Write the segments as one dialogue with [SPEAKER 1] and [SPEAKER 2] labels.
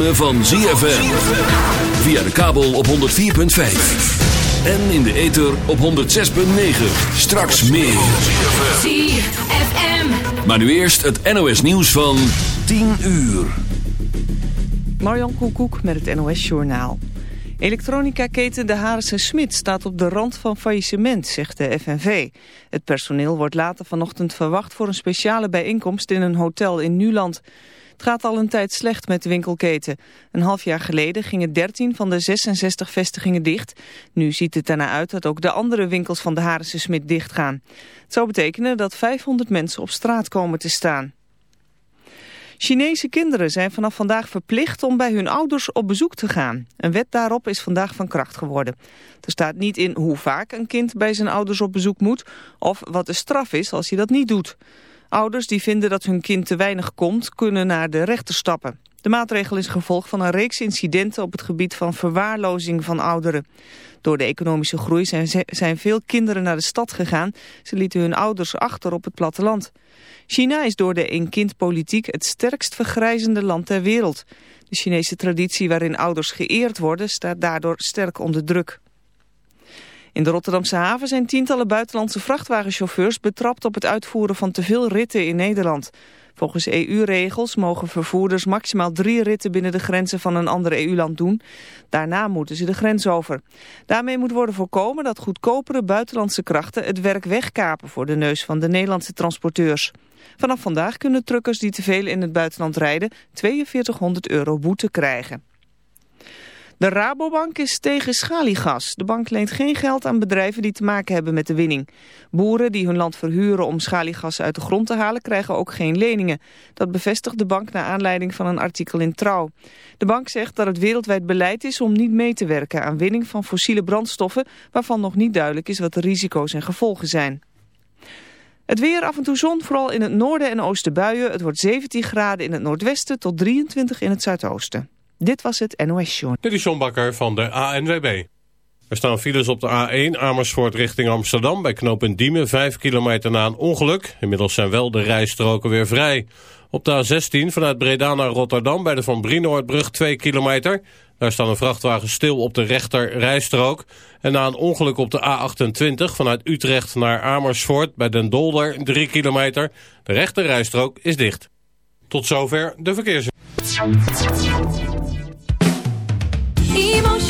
[SPEAKER 1] ritme van ZFM. Via de kabel op 104.5. En in de ether op 106.9. Straks meer.
[SPEAKER 2] ZFM.
[SPEAKER 1] Maar nu eerst het NOS nieuws van 10 uur.
[SPEAKER 3] Marjan Koekoek met het NOS Journaal. Elektronica-keten De Harisse Smit staat op de rand van faillissement, zegt de FNV. Het personeel wordt later vanochtend verwacht voor een speciale bijeenkomst in een hotel in Nuland. Het gaat al een tijd slecht met de winkelketen. Een half jaar geleden gingen 13 van de 66 vestigingen dicht. Nu ziet het ernaar uit dat ook de andere winkels van De Harisse Smit dichtgaan. Het zou betekenen dat 500 mensen op straat komen te staan. Chinese kinderen zijn vanaf vandaag verplicht om bij hun ouders op bezoek te gaan. Een wet daarop is vandaag van kracht geworden. Er staat niet in hoe vaak een kind bij zijn ouders op bezoek moet... of wat de straf is als hij dat niet doet. Ouders die vinden dat hun kind te weinig komt, kunnen naar de rechter stappen. De maatregel is gevolg van een reeks incidenten op het gebied van verwaarlozing van ouderen. Door de economische groei zijn, zijn veel kinderen naar de stad gegaan. Ze lieten hun ouders achter op het platteland. China is door de één-kind-politiek het sterkst vergrijzende land ter wereld. De Chinese traditie waarin ouders geëerd worden staat daardoor sterk onder druk. In de Rotterdamse haven zijn tientallen buitenlandse vrachtwagenchauffeurs betrapt op het uitvoeren van te veel ritten in Nederland. Volgens EU-regels mogen vervoerders maximaal drie ritten binnen de grenzen van een ander EU-land doen. Daarna moeten ze de grens over. Daarmee moet worden voorkomen dat goedkopere buitenlandse krachten het werk wegkapen voor de neus van de Nederlandse transporteurs. Vanaf vandaag kunnen truckers die te veel in het buitenland rijden 4200 euro boete krijgen. De Rabobank is tegen schaliegas. De bank leent geen geld aan bedrijven die te maken hebben met de winning. Boeren die hun land verhuren om schaliegas uit de grond te halen krijgen ook geen leningen. Dat bevestigt de bank naar aanleiding van een artikel in Trouw. De bank zegt dat het wereldwijd beleid is om niet mee te werken aan winning van fossiele brandstoffen... waarvan nog niet duidelijk is wat de risico's en gevolgen zijn. Het weer af en toe zon, vooral in het noorden en oosten buien. Het wordt 17 graden in het noordwesten tot 23 in het zuidoosten. Dit was het NOS Show.
[SPEAKER 4] Dit is van de ANWB. Er staan files op de A1 Amersfoort richting Amsterdam... bij knooppunt Diemen, 5 kilometer na een ongeluk. Inmiddels zijn wel de rijstroken weer vrij. Op de A16 vanuit Breda naar Rotterdam... bij de Van Brienoordbrug 2 kilometer. Daar staan een vrachtwagen stil op de rechter rijstrook. En na een ongeluk op de A28 vanuit Utrecht naar Amersfoort... bij Den Dolder 3 kilometer. De rechter rijstrook is dicht. Tot zover de verkeers.
[SPEAKER 2] Emotion by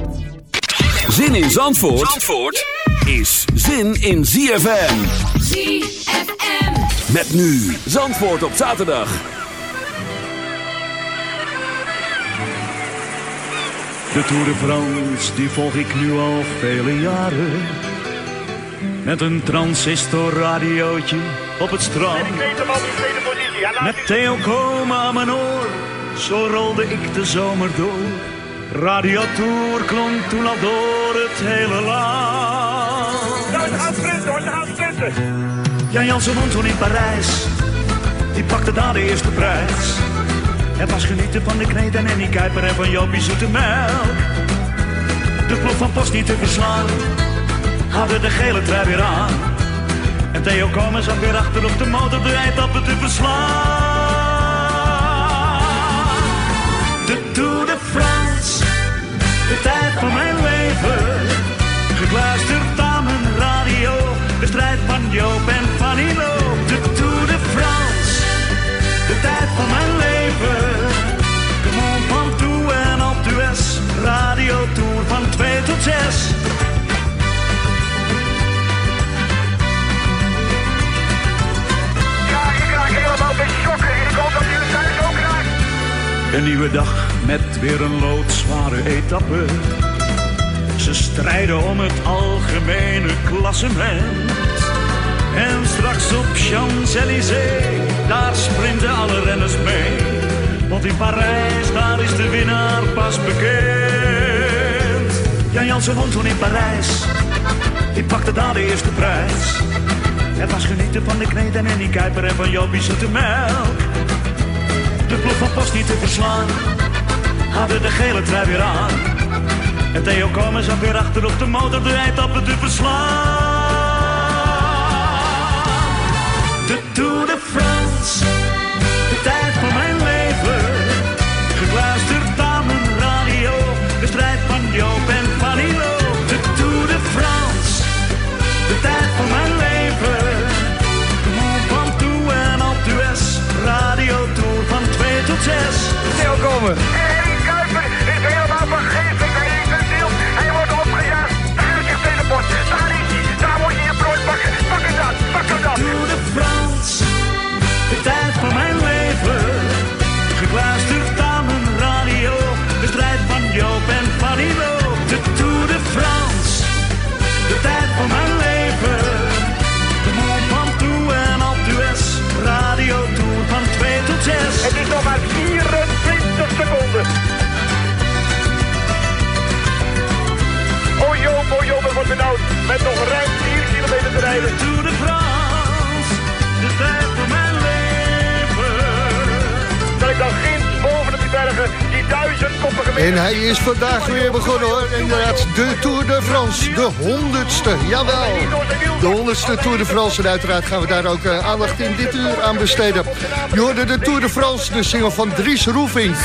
[SPEAKER 1] Zin in Zandvoort, Zandvoort is zin in ZFM.
[SPEAKER 2] ZFM.
[SPEAKER 1] Met nu Zandvoort op zaterdag.
[SPEAKER 5] De Tour de France, die volg ik nu al vele jaren. Met een transistorradiootje op het strand. Met Theo Koma aan mijn oor, zo rolde ik de zomer door. Radio Tour klonk toen al door het hele land.
[SPEAKER 6] Ze gaan sprinten.
[SPEAKER 5] Jan Jansen woont toen in Parijs, die pakte daar de eerste prijs. Het was genieten van de Kneed en Annie Kuiper en van Jopie Zoete Melk. De ploeg van Post niet te verslaan, hadden de gele trui weer aan. En Theo Komen zat weer achter op de motor de eindappen te verslaan. De tijd van mijn leven. Gekluisterd aan mijn radio, de strijd van Joop en van Ilo. De Tour de France, de tijd van mijn leven. De Mont Ventoux en Alpe d'Huez, Radio Tour van 2 tot 6.
[SPEAKER 6] Ja, ik helemaal ik hoop dat jullie raakt.
[SPEAKER 5] Een nieuwe dag met weer een loodzware etappe. Ze strijden om het algemene klassement. En straks op Champs-Élysées, daar sprinten alle renners mee. Want in Parijs, daar is de winnaar pas bekend. Jan Jansen woont toen in Parijs, die pakte daar de eerste prijs. Het was genieten van de Kneed en Annie Kuiper en van Jopie Zoete Melk. De ploeg van Post niet te verslaan, hadden de gele trui weer aan. En Theo Komen zat weer achter op de motor de eindappen te verslaan.
[SPEAKER 6] Benauwd. Met nog ruim 4 kilometer te rijden.
[SPEAKER 5] De Tour de France, de tijd van mijn leven.
[SPEAKER 6] Dat ik dan ginds boven die bergen die duizendkoppige
[SPEAKER 7] En hij is vandaag weer begonnen hoor. Inderdaad, de Tour de France, de honderdste. Jawel, de honderdste Tour de France. En uiteraard gaan we daar ook eh, aandacht in dit uur aan besteden. Je hoorde de Tour de France, de single van Dries Roefing.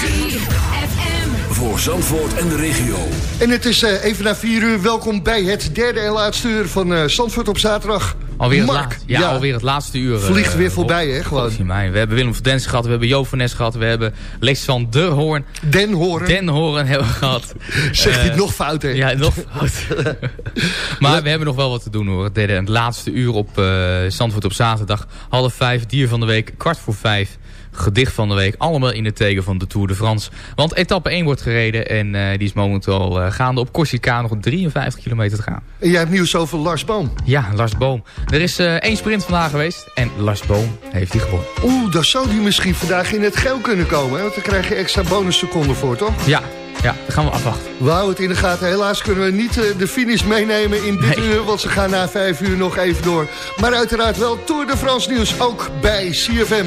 [SPEAKER 1] Voor Zandvoort en de regio.
[SPEAKER 7] En het is eh, even na vier uur. Welkom bij het derde en laatste uur van eh Zandvoort op zaterdag.
[SPEAKER 8] Alweer het,
[SPEAKER 7] Mark,
[SPEAKER 8] ja, alweer het laatste uur. eh,
[SPEAKER 7] Vliegt weer
[SPEAKER 8] Rob.
[SPEAKER 7] voorbij, hè, gewoon.
[SPEAKER 8] Mij. We hebben Willem van Dens gehad, we hebben Joop van Nes gehad, we hebben Lex van der Hoorn.
[SPEAKER 7] Den Hoorn.
[SPEAKER 8] Den Hoorn hebben we gehad.
[SPEAKER 7] Zegt hij
[SPEAKER 8] Eh,
[SPEAKER 7] het nog fout, hè?
[SPEAKER 8] Ja, nog fout. maar we hebben nog wel wat te doen hoor. Het derde en het laatste uur op eh Zandvoort op zaterdag. Half vijf, dier van de week, kwart voor vijf. Gedicht van de week, allemaal in het teken van de Tour de France. Want etappe 1 wordt gereden en eh, die is momenteel eh, gaande op Corsica. Nog 53 kilometer te gaan.
[SPEAKER 7] En jij hebt nieuws over Lars Boom.
[SPEAKER 8] Ja, Lars Boom. Er is eh, één sprint vandaag geweest en Lars Boom heeft die gewonnen.
[SPEAKER 7] Oeh, dan zou die misschien vandaag in het geel kunnen komen. Hè? Want dan krijg je extra bonusseconden voor, toch?
[SPEAKER 8] Ja, ja, dat gaan we afwachten.
[SPEAKER 7] We houden het in de gaten. Helaas kunnen we niet de finish meenemen in dit uur. Want ze gaan na vijf uur nog even door. Maar uiteraard wel Tour de France nieuws. Ook bij CFM.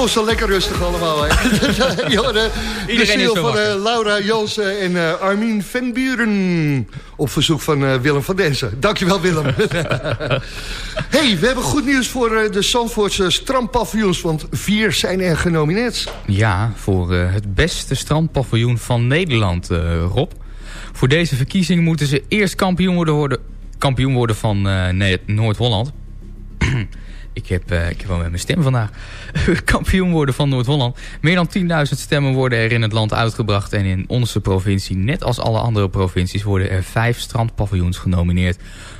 [SPEAKER 7] Het begon zo lekker rustig allemaal. Hè? De
[SPEAKER 8] Iedereen is
[SPEAKER 7] ziel van eh, Laura Jansen en eh, Armin van Buren. Op verzoek van eh, Willem van Densen. Dankjewel Willem. hey, we hebben goed nieuws voor de Zandvoortse strandpaviljoens. Want vier zijn er genomineerd.
[SPEAKER 8] Ja, voor het beste strandpaviljoen van Nederland, Rob. Voor deze verkiezing moeten ze eerst kampioen worden, worden, kampioen worden van nee, Noord-Holland. Ik, heb, eh, ik heb wel met mijn stem vandaag. kampioen worden van Noord-Holland. Meer dan 10.000 stemmen worden er in het land uitgebracht. En in onze provincie, net als alle andere provincies... worden er vijf strandpaviljoens genomineerd.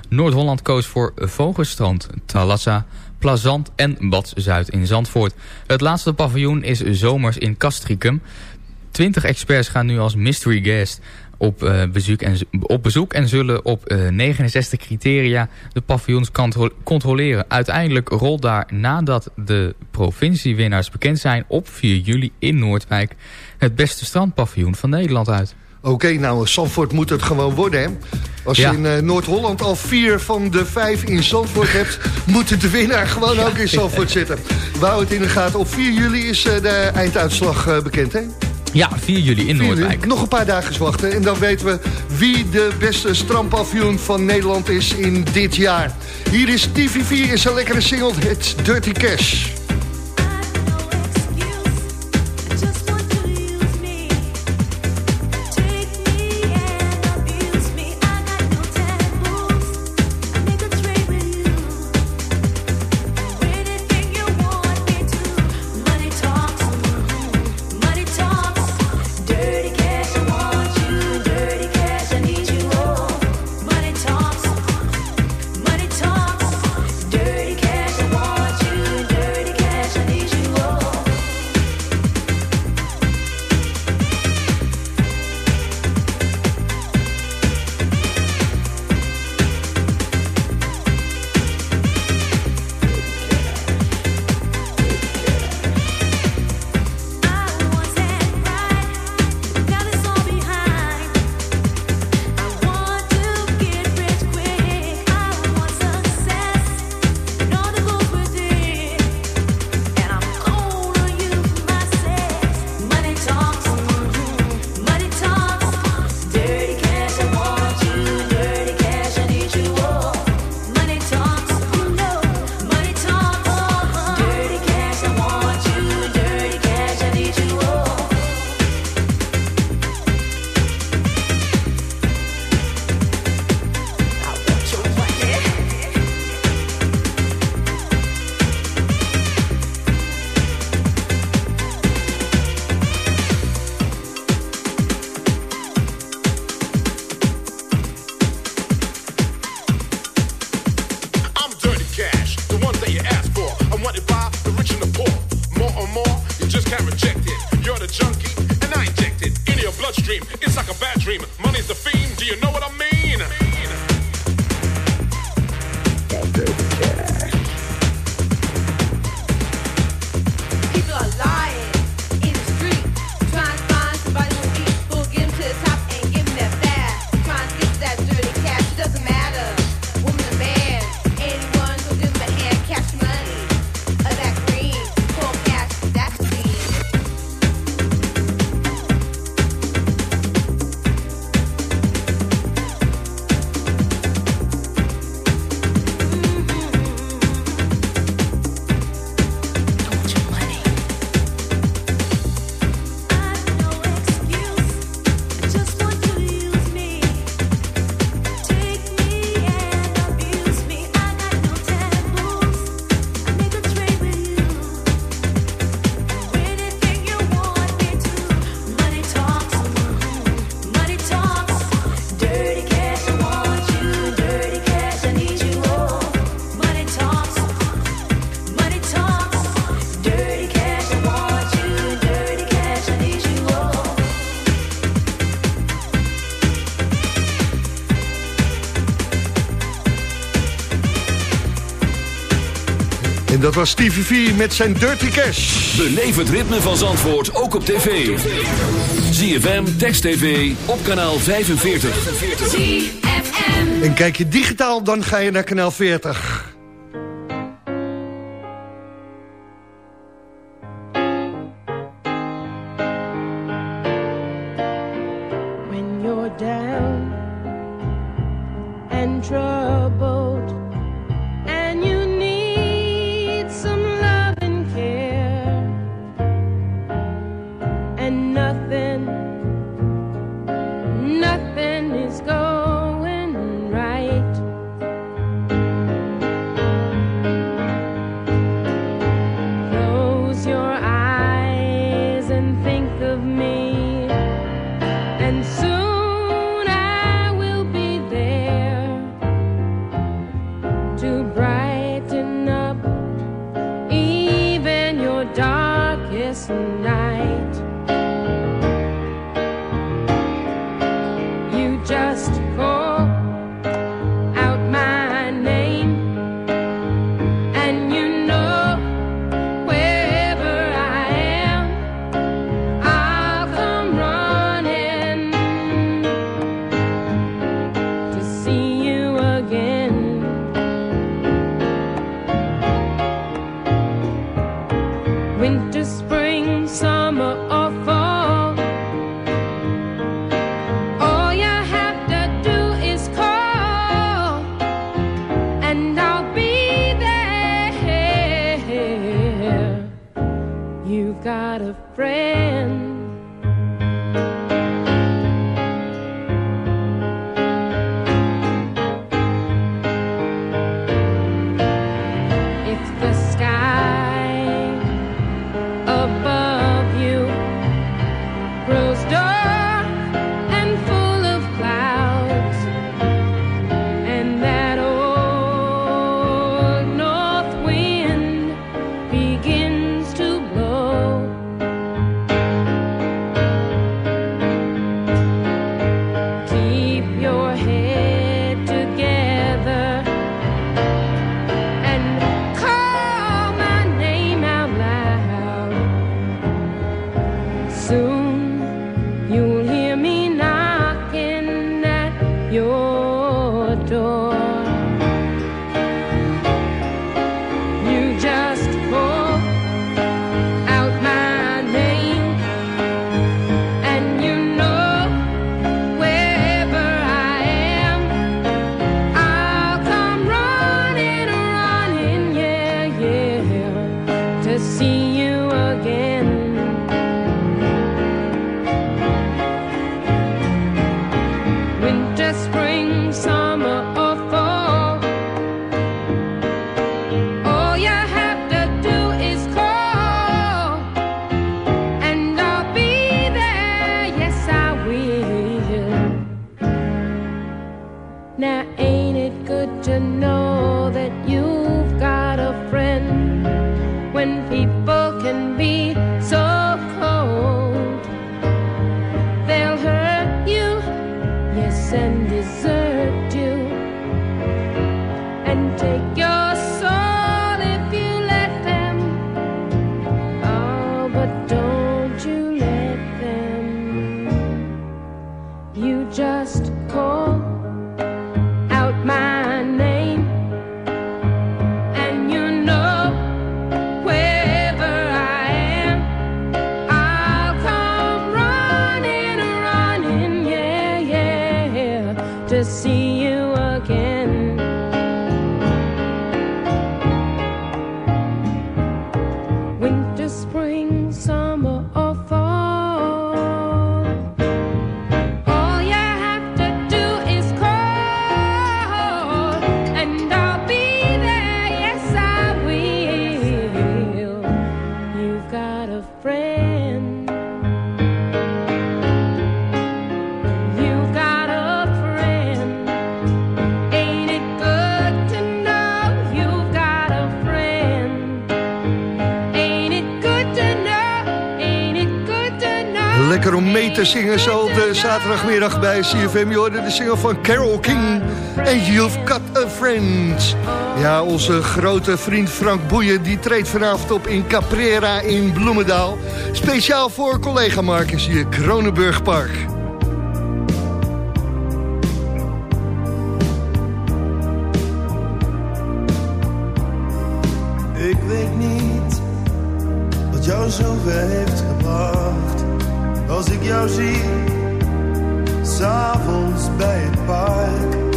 [SPEAKER 8] Noord-Holland koos voor Vogelstrand, Talassa, Plazant en Bad Zuid in Zandvoort. Het laatste paviljoen is zomers in Castricum. 20 experts gaan nu als mystery guest op, eh, bezoek, en, op bezoek en zullen op eh, 69 criteria de paviljoens contro- controleren. Uiteindelijk rolt daar nadat de provinciewinnaars bekend zijn op 4 juli in Noordwijk het beste strandpaviljoen van Nederland uit.
[SPEAKER 7] Oké, nou, Zandvoort moet het gewoon worden, hè? Als
[SPEAKER 8] Ja.
[SPEAKER 7] je in eh, Noord-Holland al vier van de vijf in Zandvoort hebt... moet de winnaar gewoon ook in Zandvoort zitten. Houden het in de gaten. Op 4 juli is eh, de einduitslag eh, bekend, hè?
[SPEAKER 8] Ja, 4 juli in
[SPEAKER 7] 4 juli.
[SPEAKER 8] Noordwijk.
[SPEAKER 7] Nog een paar dagen wachten en dan weten we wie de beste strandpaviljoen van Nederland is in dit jaar. Hier is TV4 in zijn lekkere single, het. Dirty cash. En dat was Stevie V met zijn Dirty Cash.
[SPEAKER 1] Beleef het ritme van Zandvoort ook op tv. ZFM, Text TV, op kanaal 45.
[SPEAKER 7] En kijk je digitaal, dan ga je naar kanaal 40.
[SPEAKER 9] You've got a friend. and desert you. And take
[SPEAKER 7] zaterdagmiddag bij CFM. Je de single van Carol King. And you've got a friend. Ja, onze grote vriend Frank Boeien... die treedt vanavond op in Caprera in Bloemendaal. Speciaal voor collega Marcus hier, Kronenburgpark.
[SPEAKER 10] Ik weet niet wat jou zover heeft gebracht. Als ik jou zie s'avonds bij het park.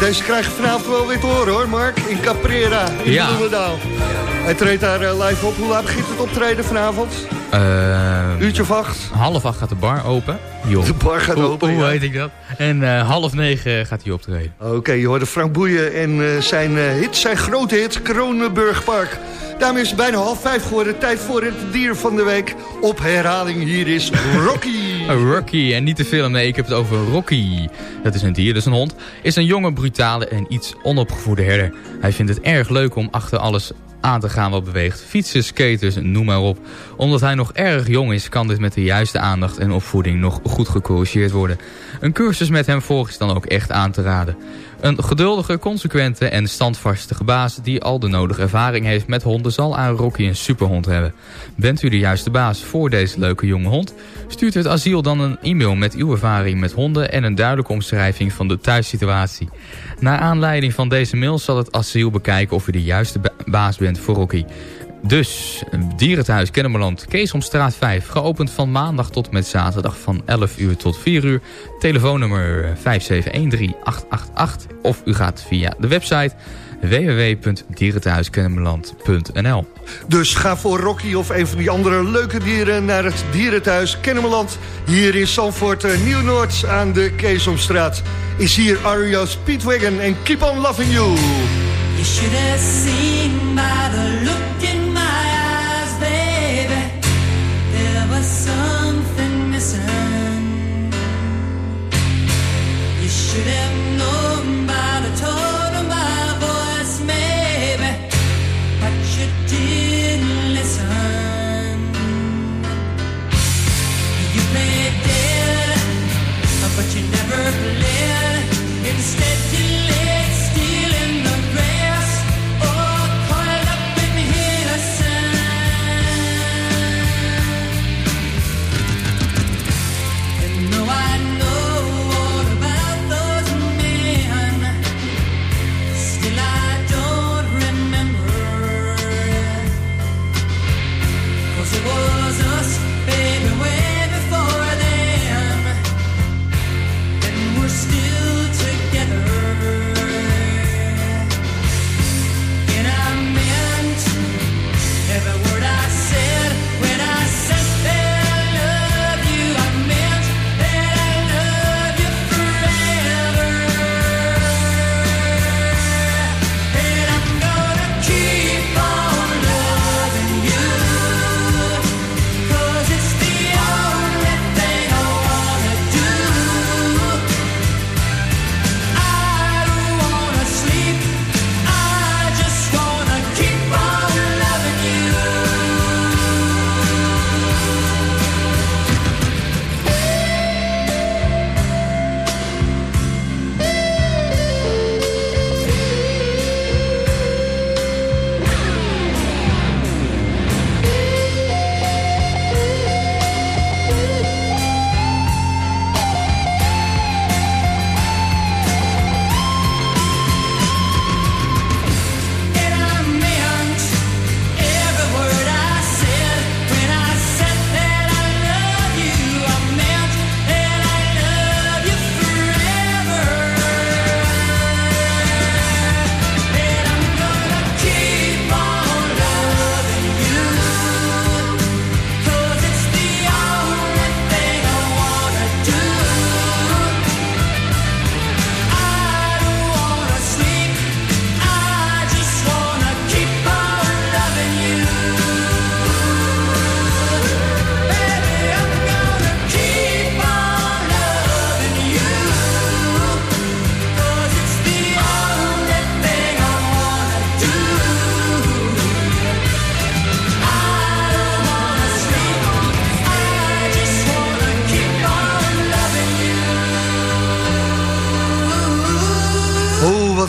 [SPEAKER 7] Deze krijgen vanavond wel weer te horen hoor, Mark. In Caprera, in
[SPEAKER 8] Ja.
[SPEAKER 7] Bloemendaal. Hij treedt daar eh, live op. Hoe laat begint het optreden vanavond?
[SPEAKER 8] Eh,
[SPEAKER 7] Uurtje of acht?
[SPEAKER 8] Half acht gaat de bar open. Joh.
[SPEAKER 7] De bar gaat open,
[SPEAKER 8] Hoe
[SPEAKER 7] ja.
[SPEAKER 8] weet ik dat? En eh, half negen gaat hij optreden.
[SPEAKER 7] Oké, je hoorde Frank Boeien en zijn hit, zijn grote hit, Kronenburg Park. Daarmee is het bijna half vijf geworden. Tijd voor het dier van de week. Op herhaling, hier is Rocky.
[SPEAKER 8] Rocky, en niet te veel, nee, ik heb het over Rocky. Dat is een dier, is een hond. Is een jonge, brutale en iets onopgevoede herder. Hij vindt het erg leuk om achter alles aan te gaan wat beweegt. Fietsen, skaters, noem maar op. Omdat hij nog erg jong is, kan dit met de juiste aandacht en opvoeding nog goed gecorrigeerd worden. Een cursus met hem volgt is dan ook echt aan te raden. Een geduldige, consequente en standvastige baas die al de nodige ervaring heeft met honden zal aan Rocky een superhond hebben. Bent u de juiste baas voor deze leuke jonge hond? Stuurt het asiel dan een e-mail met uw ervaring met honden en een duidelijke omschrijving van de thuissituatie. Naar aanleiding van deze mail zal het asiel bekijken of u de juiste ba- baas bent voor Rocky. Dus, Dierenthuis Kennemerland, Keesomstraat 5. Geopend van maandag tot met zaterdag van 11 uur tot 4 uur. Telefoonnummer 5713888. Of u gaat via de website. www.dierenthuiskennemerland.nl
[SPEAKER 7] Dus ga voor Rocky of een van die andere leuke dieren naar het dierenthuis Kennemerland. Hier in Zandvoort, eh, Nieuw-Noord aan de Keesomstraat. Is hier Ario Speedwagon en Keep on Loving You.
[SPEAKER 11] You should have seen by the look in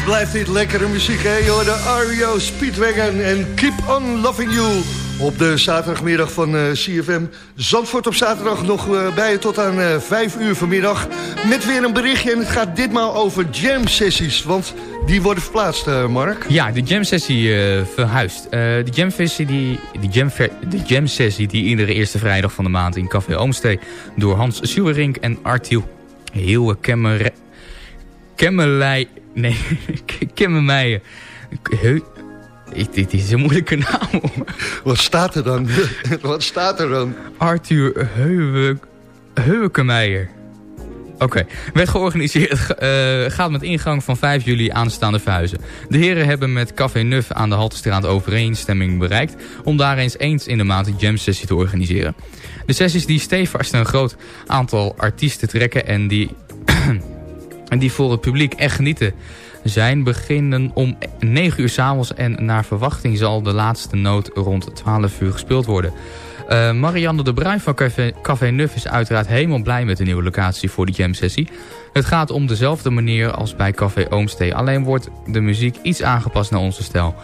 [SPEAKER 7] wat blijft dit lekkere muziek, hè? Joh, de Ario Speedwagon en Keep on Loving You. Op de zaterdagmiddag van eh, CFM. Zandvoort op zaterdag nog eh, bij je tot aan eh 5 uur vanmiddag. Met weer een berichtje en het gaat ditmaal over jam-sessies. Want die worden verplaatst, Mark.
[SPEAKER 8] Ja, de jam sessie verhuist. De jam sessie die, de jam, de jam sessie die iedere eerste vrijdag van de maand in Café Oomstee door Hans Suwerink en Artiel Heeuwe Kemmer... Nee, Kemmermeijen. Heu... Ik- Dit is een moeilijke naam.
[SPEAKER 7] Wat staat er dan? Wat staat er dan?
[SPEAKER 8] Arthur Heuwe... Heuwekemeijer. Oké, werd georganiseerd, eh, gaat met ingang van 5 juli aanstaande verhuizen. De heren hebben met Café Nuf aan de Haltestraat overeenstemming bereikt... om daar eens eens in de maand een jam sessie te organiseren. De sessies die stevast een groot aantal artiesten trekken... en die, en die voor het publiek echt genieten zijn... beginnen om 9 uur s'avonds en naar verwachting zal de laatste noot rond 12 uur gespeeld worden... Eh, Marianne de Bruin van Café, Café Nuf is uiteraard helemaal blij met de nieuwe locatie voor de jam sessie. Het gaat om dezelfde manier als bij Café Oomstee, alleen wordt de muziek iets aangepast naar onze stijl.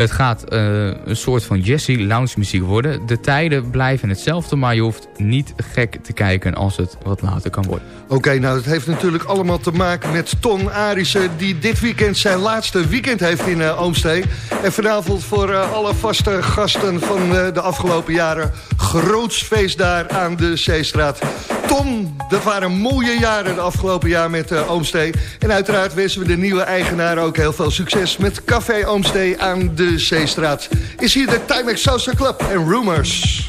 [SPEAKER 8] Het gaat eh, een soort van Jesse lounge muziek worden. De tijden blijven hetzelfde, maar je hoeft niet gek te kijken als het wat later kan worden.
[SPEAKER 12] Oké, nou het heeft natuurlijk allemaal te maken met Ton Arissen... die dit weekend zijn laatste weekend heeft in uh, Oomstee. En vanavond voor eh, alle vaste gasten van de afgelopen jaren... groots feest daar aan de Zeestraat. Tom, dat waren mooie jaren de afgelopen jaar met Oomstee. En uiteraard wensen we de nieuwe eigenaar ook heel veel succes... met Café Oomstee aan de de Zeestraat... is hier de Timex Salsa Club en Rumors.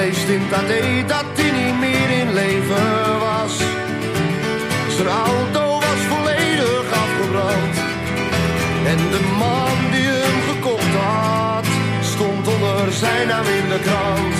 [SPEAKER 10] leest in het AD dat hij niet meer in leven was. Zijn auto was volledig afgebrand. En de man die hem gekocht had, stond onder zijn naam in de krant.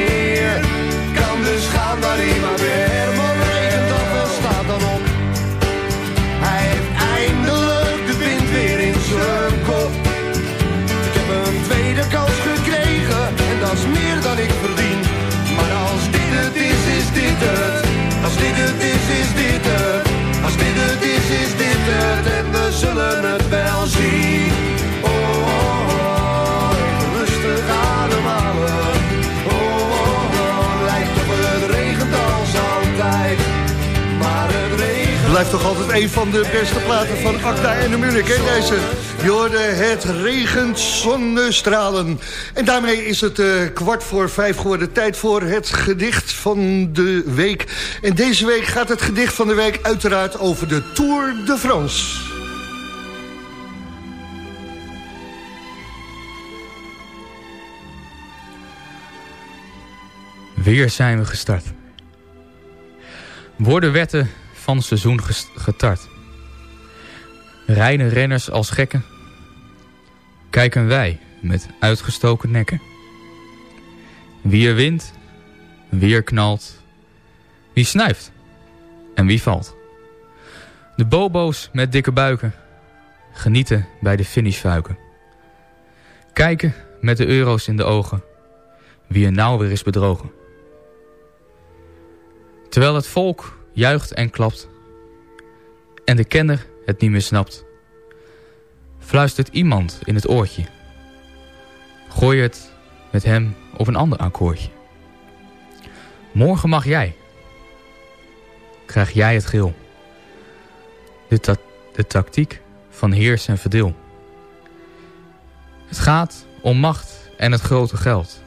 [SPEAKER 10] somebody
[SPEAKER 7] Blijft toch altijd een van de beste platen van Acta en de Munich, hè deze? Je het regent zonnestralen. En daarmee is het eh, kwart voor vijf geworden. Tijd voor het gedicht van de week. En deze week gaat het gedicht van de week uiteraard over de Tour de France.
[SPEAKER 8] Weer zijn we gestart. Worden wetten van seizoen getart. Rijden renners als gekken. Kijken wij met uitgestoken nekken. Wie er wint, wie er knalt. Wie snuift en wie valt. De bobo's met dikke buiken. Genieten bij de finishfuiken. Kijken met de euro's in de ogen. Wie er nou weer is bedrogen. Terwijl het volk juicht en klapt. En de kenner het niet meer snapt. Fluistert iemand in het oortje. Gooi het met hem op een ander akkoordje. Morgen mag jij. Krijg jij het geel. De, de tactiek van heers en verdeel. Het gaat om macht en het grote geld.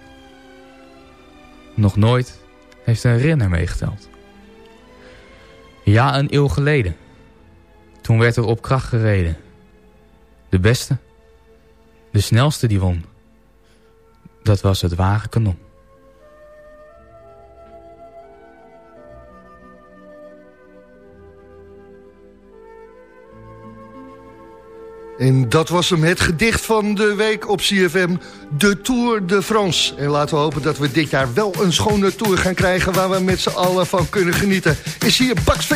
[SPEAKER 8] Nog nooit heeft een renner meegeteld. Ja, een eeuw geleden. Toen werd er op kracht gereden. De beste, de snelste die won. Dat was het ware kanon.
[SPEAKER 7] En dat was hem, het gedicht van de week op CFM, de Tour de France. En laten we hopen dat we dit jaar wel een schone Tour gaan krijgen... waar we met z'n allen van kunnen genieten. Is hier Bax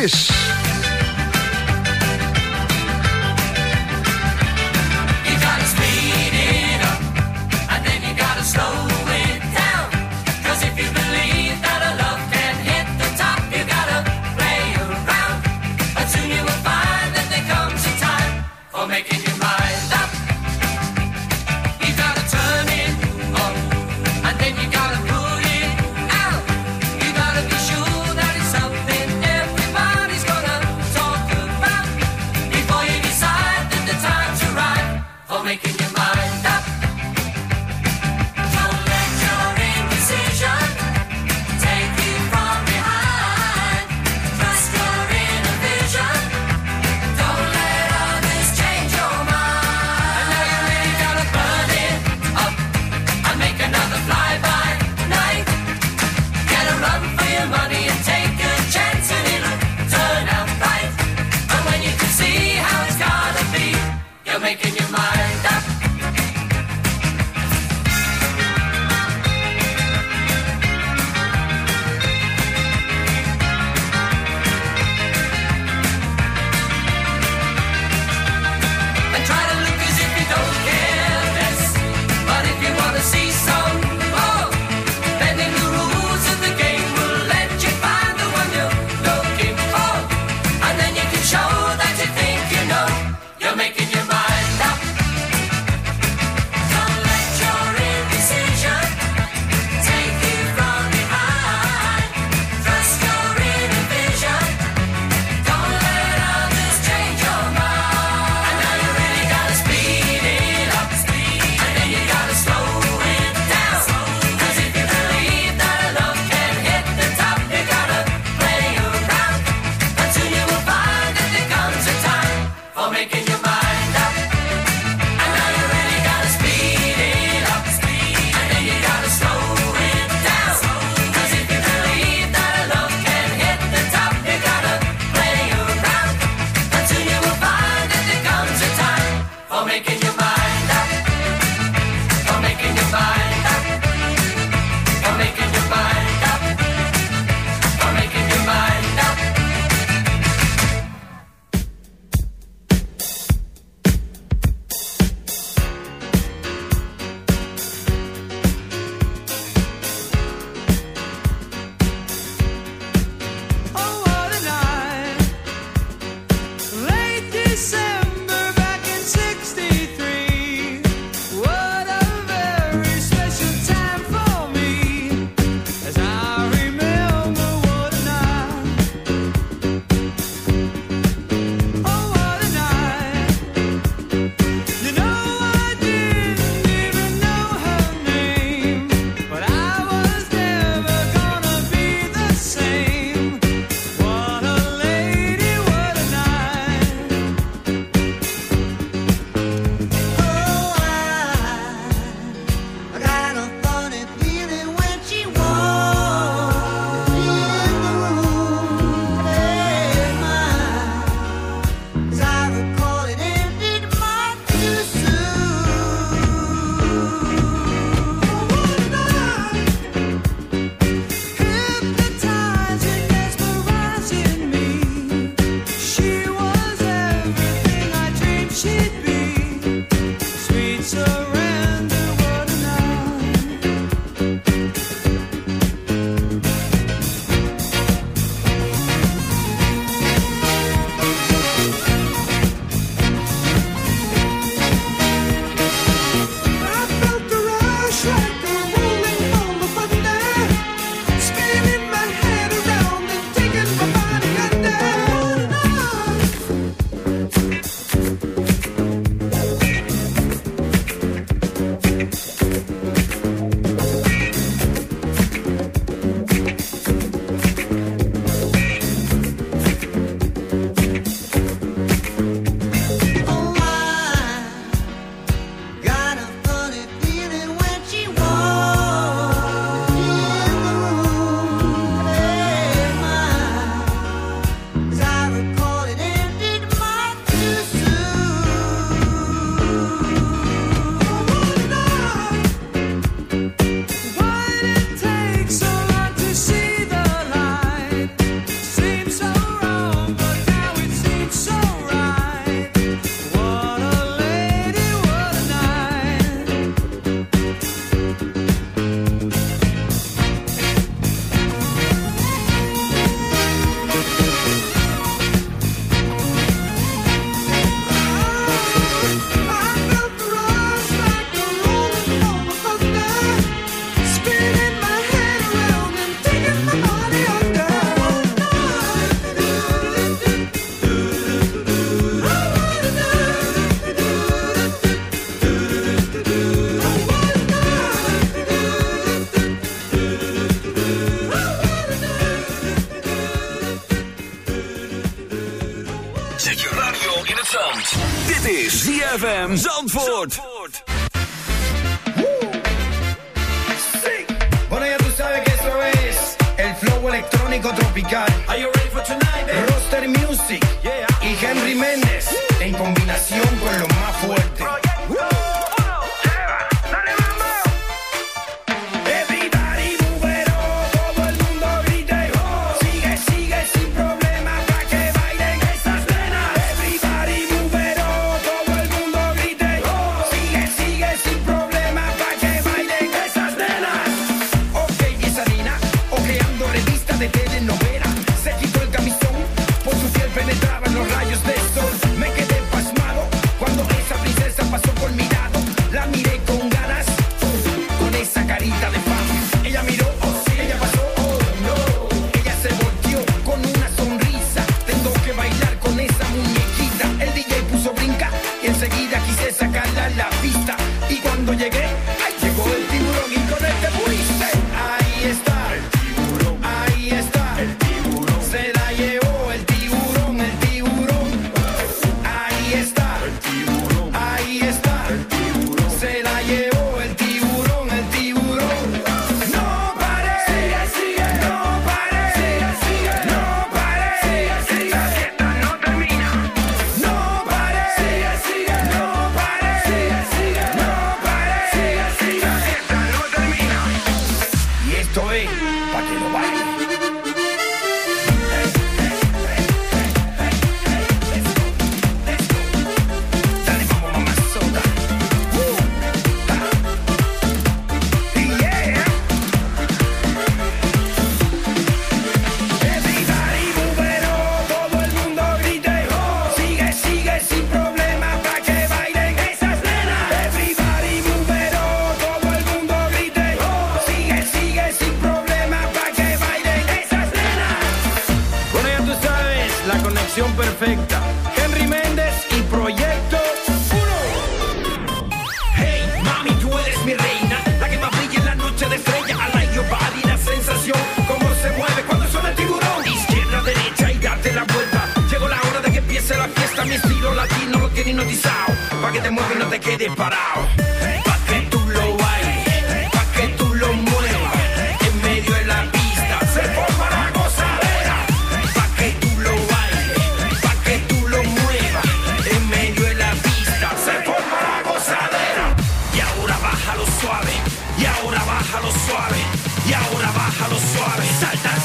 [SPEAKER 13] lo suave, salta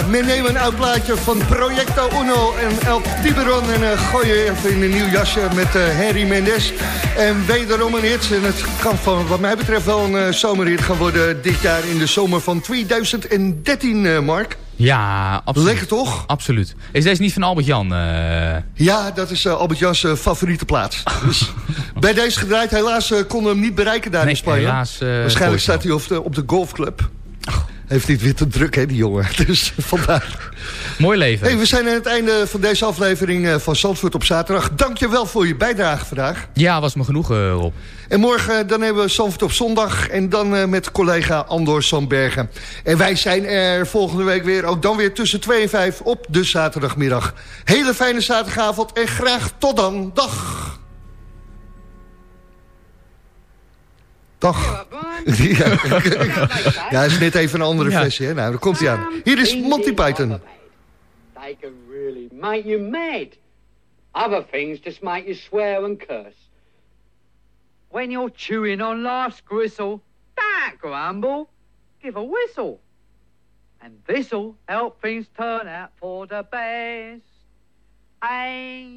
[SPEAKER 7] Ja, men neemt een oud plaatje van Projecto Uno en El Tiburon... en uh, gooien even in een nieuw jasje met uh, Henry Mendes. En wederom een hit. En het kan van, wat mij betreft wel een uh, zomerhit gaan worden... dit jaar in de zomer van 2013, uh, Mark.
[SPEAKER 8] Ja, absoluut.
[SPEAKER 7] Lekker toch?
[SPEAKER 8] Absoluut. Is deze niet van Albert-Jan?
[SPEAKER 7] Ja, dat is uh, Albert-Jans uh, favoriete plaats. Dus bij deze gedraaid, helaas konden we hem niet bereiken daar
[SPEAKER 8] nee,
[SPEAKER 7] in Spanje.
[SPEAKER 8] Helaas,
[SPEAKER 7] Waarschijnlijk staat hij op de, op de golfclub. Heeft niet weer te druk, hè, die jongen. Dus vandaar.
[SPEAKER 8] Mooi leven.
[SPEAKER 7] Hey, we zijn aan het einde van deze aflevering van Zandvoort op zaterdag. Dank je wel voor je bijdrage vandaag.
[SPEAKER 8] Ja, was me genoeg, Rob.
[SPEAKER 7] En morgen dan hebben we Zandvoort op zondag. En dan uh, met collega Andor Sandbergen. En wij zijn er volgende week weer. Ook dan weer tussen 2 en 5 op de zaterdagmiddag. Hele fijne zaterdagavond. En graag tot dan. Dag. Dag. Ja, ja, is net even een andere
[SPEAKER 8] Ja.
[SPEAKER 7] versie. Hè? Nou, daar komt hij aan. Hier is Monty Python.
[SPEAKER 14] They can really make you mad. Other things just make you swear and curse. When you're chewing on life's gristle, don't grumble, give a whistle. And this'll help things turn out for the best. Hey.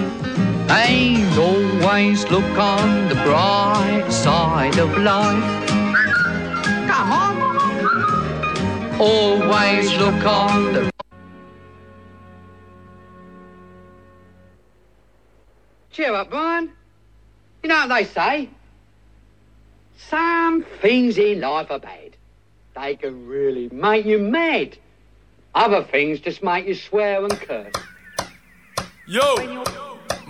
[SPEAKER 14] And always look on the bright side of life. Come on. Always look on the Cheer up, Brian. You know what they say? Some things in life are bad. They can really make you mad. Other things just make you swear and curse.
[SPEAKER 15] Yo,